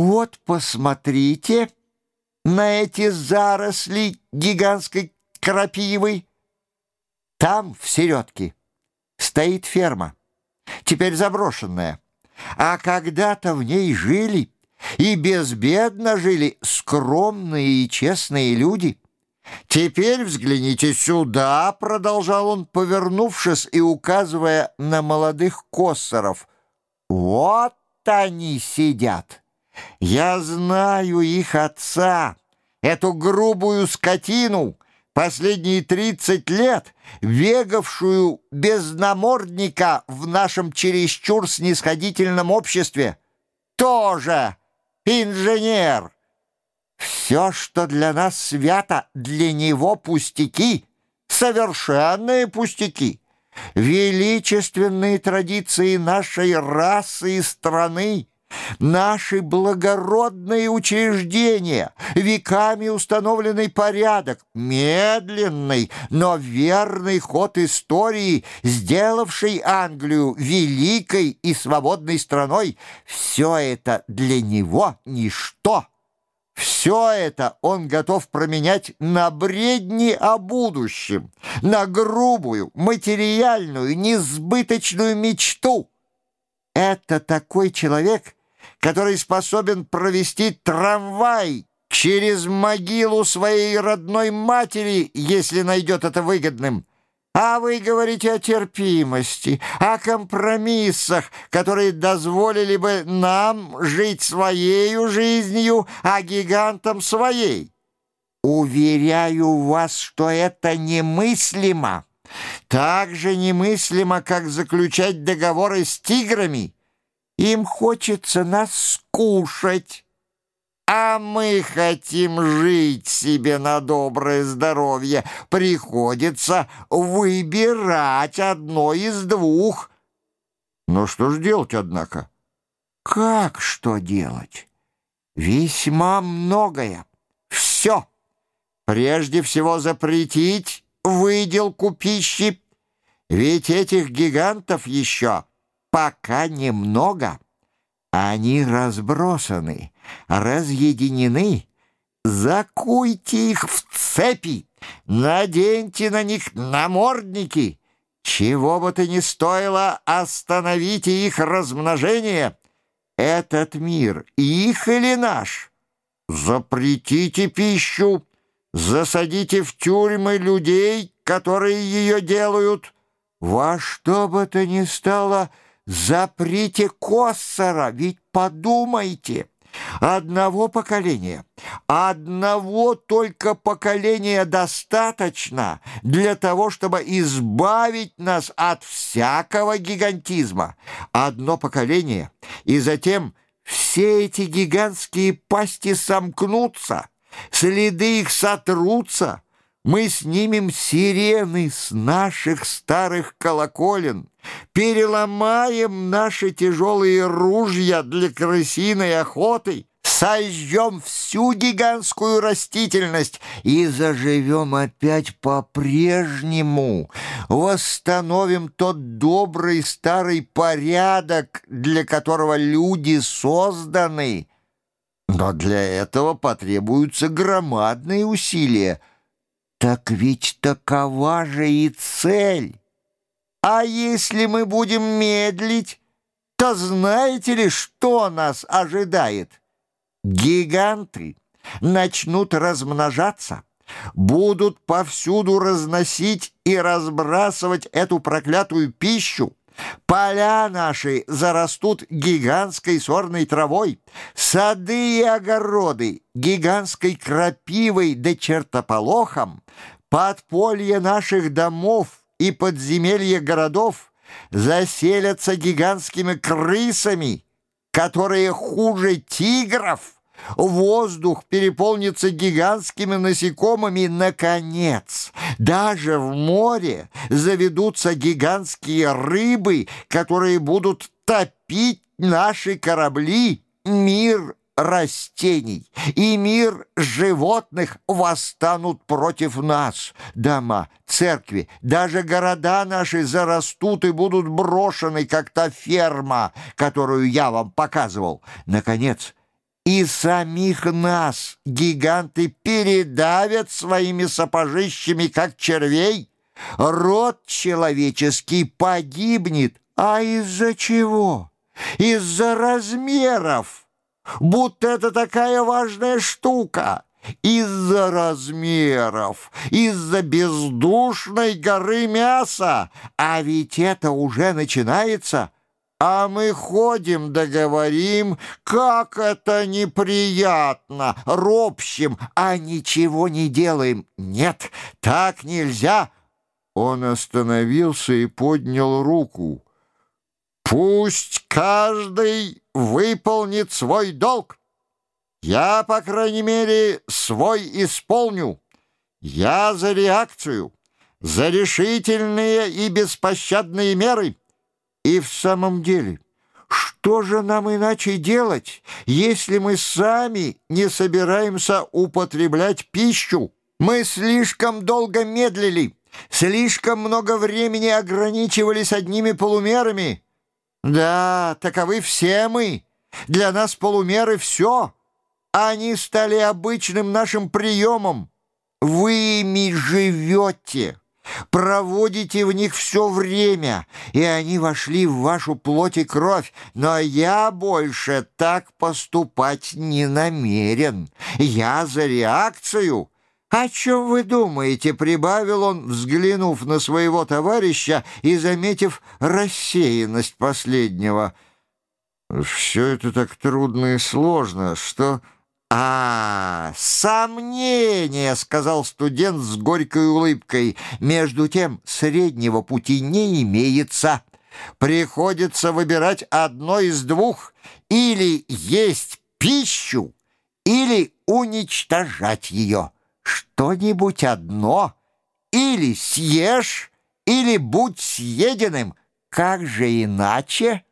Вот посмотрите на эти заросли гигантской крапивы. Там, в середке, стоит ферма, теперь заброшенная. А когда-то в ней жили и безбедно жили скромные и честные люди. «Теперь взгляните сюда», — продолжал он, повернувшись и указывая на молодых коссоров. «Вот они сидят. Я знаю их отца, эту грубую скотину, последние тридцать лет, бегавшую без намордника в нашем чересчур снисходительном обществе. Тоже инженер». Все, что для нас свято, для него пустяки, совершенные пустяки. Величественные традиции нашей расы и страны, наши благородные учреждения, веками установленный порядок, медленный, но верный ход истории, сделавший Англию великой и свободной страной, все это для него ничто. Все это он готов променять на бредни о будущем, на грубую, материальную, несбыточную мечту. Это такой человек, который способен провести трамвай через могилу своей родной матери, если найдет это выгодным. А вы говорите о терпимости, о компромиссах, которые дозволили бы нам жить своей жизнью, а гигантам своей. Уверяю вас, что это немыслимо. Так же немыслимо, как заключать договоры с тиграми. Им хочется нас скушать. А мы хотим жить себе на доброе здоровье. Приходится выбирать одно из двух. Но что ж делать, однако? Как что делать? Весьма многое. Все. Прежде всего запретить выделку пищи. Ведь этих гигантов еще пока немного. Они разбросаны, разъединены. Закуйте их в цепи, наденьте на них намордники. Чего бы то ни стоило, остановите их размножение. Этот мир их или наш? Запретите пищу, засадите в тюрьмы людей, которые ее делают. Во что бы то ни стало, Заприте Коссора, ведь подумайте, одного поколения, одного только поколения достаточно для того, чтобы избавить нас от всякого гигантизма. Одно поколение, и затем все эти гигантские пасти сомкнутся, следы их сотрутся, мы снимем сирены с наших старых колоколен, переломаем наши тяжелые ружья для крысиной охоты, сожжем всю гигантскую растительность и заживем опять по-прежнему, восстановим тот добрый старый порядок, для которого люди созданы. Но для этого потребуются громадные усилия — так ведь такова же и цель. А если мы будем медлить, то знаете ли, что нас ожидает? Гиганты начнут размножаться, будут повсюду разносить и разбрасывать эту проклятую пищу, Поля наши зарастут гигантской сорной травой, сады и огороды гигантской крапивой да чертополохом, подполье наших домов и подземелья городов заселятся гигантскими крысами, которые хуже тигров — Воздух переполнится гигантскими насекомыми. Наконец, даже в море заведутся гигантские рыбы, которые будут топить наши корабли. Мир растений и мир животных восстанут против нас. Дома, церкви, даже города наши зарастут и будут брошены, как та ферма, которую я вам показывал. Наконец, и самих нас гиганты передавят своими сапожищами, как червей. Род человеческий погибнет. А из-за чего? Из-за размеров. Будто это такая важная штука. Из-за размеров, из-за бездушной горы мяса. А ведь это уже начинается. А мы ходим да говорим, как это неприятно, ропщим, а ничего не делаем. Нет, так нельзя. Он остановился и поднял руку. Пусть каждый выполнит свой долг. Я, по крайней мере, свой исполню. Я за реакцию, за решительные и беспощадные меры. И в самом деле, что же нам иначе делать, если мы сами не собираемся употреблять пищу? Мы слишком долго медлили, слишком много времени ограничивались одними полумерами. Да, таковы все мы. Для нас полумеры — все. Они стали обычным нашим приемом. Вы ими живете, проводите в них все время, и они вошли в вашу плоть и кровь. Но я больше так поступать не намерен. Я за реакцию». «О чем вы думаете?» — прибавил он, взглянув на своего товарища и заметив рассеянность последнего. «Все это так трудно и сложно, что...» «А, сомнение!» — сказал студент с горькой улыбкой. «Между тем среднего пути не имеется. Приходится выбирать одно из двух. Или есть пищу, или уничтожать ее. Что-нибудь одно. Или съешь, или будь съеденным. Как же иначе?»